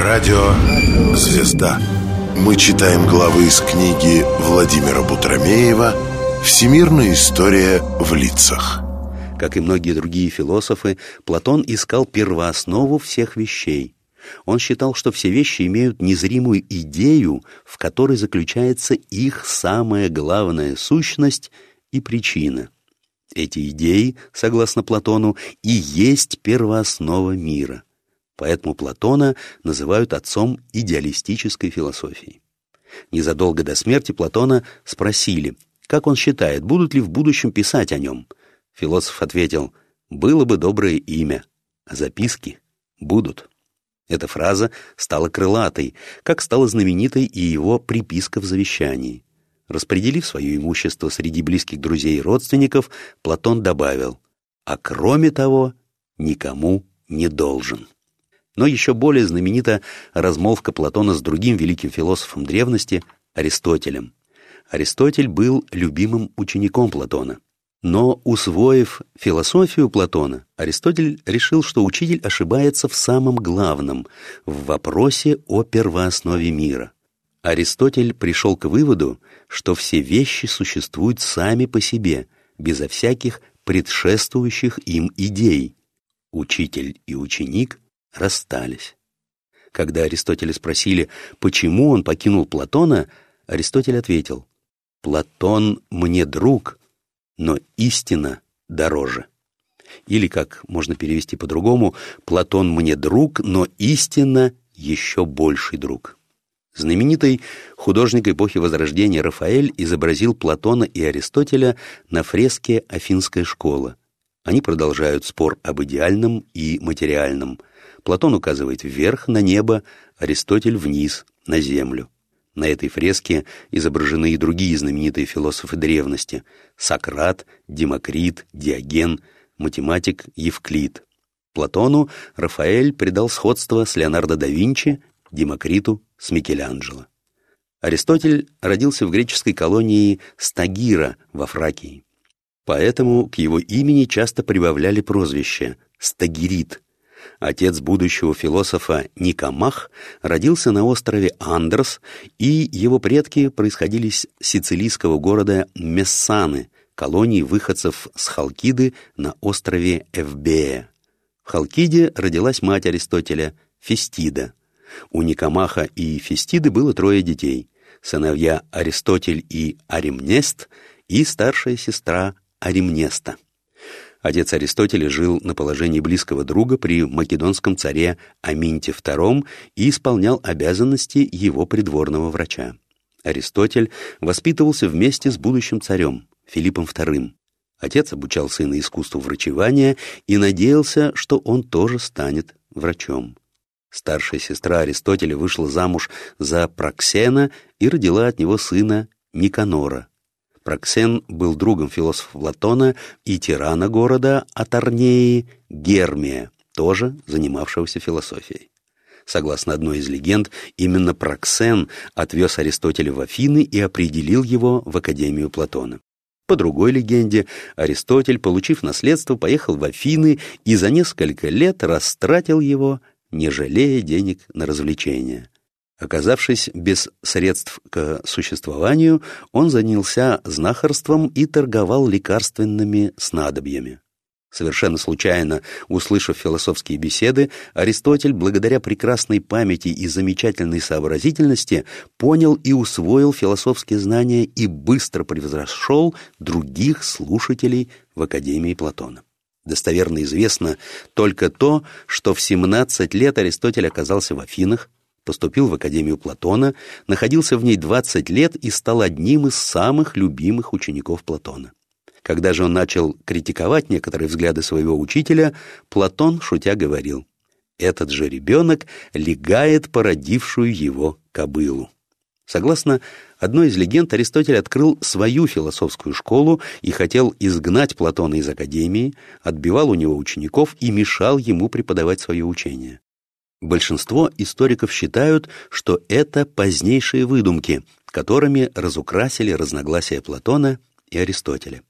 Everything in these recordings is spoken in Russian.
Радио «Звезда». Мы читаем главы из книги Владимира Бутромеева «Всемирная история в лицах». Как и многие другие философы, Платон искал первооснову всех вещей. Он считал, что все вещи имеют незримую идею, в которой заключается их самая главная сущность и причина. Эти идеи, согласно Платону, и есть первооснова мира. Поэтому Платона называют отцом идеалистической философии. Незадолго до смерти Платона спросили, как он считает, будут ли в будущем писать о нем. Философ ответил, было бы доброе имя, а записки будут. Эта фраза стала крылатой, как стала знаменитой и его приписка в завещании. Распределив свое имущество среди близких друзей и родственников, Платон добавил, а кроме того, никому не должен. Но еще более знаменита размолвка Платона с другим великим философом древности Аристотелем. Аристотель был любимым учеником Платона. Но, усвоив философию Платона, Аристотель решил, что учитель ошибается в самом главном – в вопросе о первооснове мира. Аристотель пришел к выводу, что все вещи существуют сами по себе, безо всяких предшествующих им идей. Учитель и ученик расстались. Когда Аристотеля спросили, почему он покинул Платона, Аристотель ответил, «Платон мне друг, но истина дороже». Или, как можно перевести по-другому, «Платон мне друг, но истина еще больший друг». Знаменитый художник эпохи Возрождения Рафаэль изобразил Платона и Аристотеля на фреске «Афинская школа». Они продолжают спор об идеальном и материальном, Платон указывает вверх, на небо, Аристотель вниз, на землю. На этой фреске изображены и другие знаменитые философы древности – Сократ, Демокрит, Диоген, математик Евклид. Платону Рафаэль придал сходство с Леонардо да Винчи, Демокриту с Микеланджело. Аристотель родился в греческой колонии Стагира во Фракии. Поэтому к его имени часто прибавляли прозвище «стагирит», Отец будущего философа Никомах родился на острове Андрос, и его предки происходили с сицилийского города Мессаны, колонии выходцев с Халкиды на острове Эвбея. В Халкиде родилась мать Аристотеля, Фестида. У Никомаха и Фестиды было трое детей — сыновья Аристотель и Аримнест и старшая сестра Аримнеста. Отец Аристотеля жил на положении близкого друга при македонском царе Аминте II и исполнял обязанности его придворного врача. Аристотель воспитывался вместе с будущим царем Филиппом II. Отец обучал сына искусству врачевания и надеялся, что он тоже станет врачом. Старшая сестра Аристотеля вышла замуж за Проксена и родила от него сына Никанора. Проксен был другом философа Платона и тирана города Аторнеи Гермия, тоже занимавшегося философией. Согласно одной из легенд, именно Проксен отвез Аристотеля в Афины и определил его в Академию Платона. По другой легенде, Аристотель, получив наследство, поехал в Афины и за несколько лет растратил его, не жалея денег на развлечения. Оказавшись без средств к существованию, он занялся знахарством и торговал лекарственными снадобьями. Совершенно случайно, услышав философские беседы, Аристотель, благодаря прекрасной памяти и замечательной сообразительности, понял и усвоил философские знания и быстро превзошел других слушателей в Академии Платона. Достоверно известно только то, что в 17 лет Аристотель оказался в Афинах, поступил в Академию Платона, находился в ней 20 лет и стал одним из самых любимых учеников Платона. Когда же он начал критиковать некоторые взгляды своего учителя, Платон, шутя, говорил, «Этот же ребенок легает породившую его кобылу». Согласно одной из легенд, Аристотель открыл свою философскую школу и хотел изгнать Платона из академии, отбивал у него учеников и мешал ему преподавать свое учение. Большинство историков считают, что это позднейшие выдумки, которыми разукрасили разногласия Платона и Аристотеля.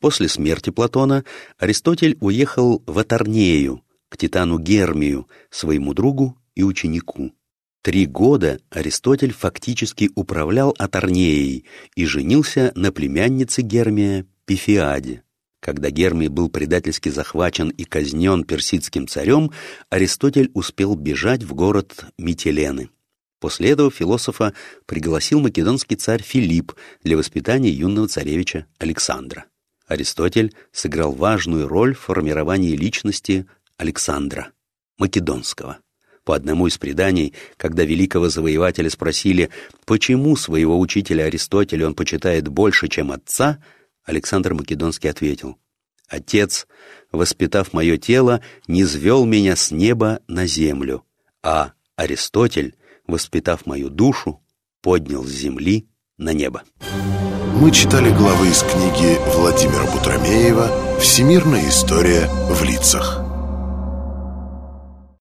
После смерти Платона Аристотель уехал в Аторнею, к титану Гермию, своему другу и ученику. Три года Аристотель фактически управлял Аторнеей и женился на племяннице Гермия Пифиаде. Когда Гермий был предательски захвачен и казнен персидским царем, Аристотель успел бежать в город Митилены. После этого философа пригласил македонский царь Филипп для воспитания юного царевича Александра. Аристотель сыграл важную роль в формировании личности Александра Македонского. По одному из преданий, когда великого завоевателя спросили, почему своего учителя Аристотеля он почитает больше, чем отца, Александр Македонский ответил, «Отец, воспитав мое тело, не звел меня с неба на землю, а Аристотель, воспитав мою душу, поднял с земли на небо». Мы читали главы из книги Владимира Бутромеева «Всемирная история в лицах».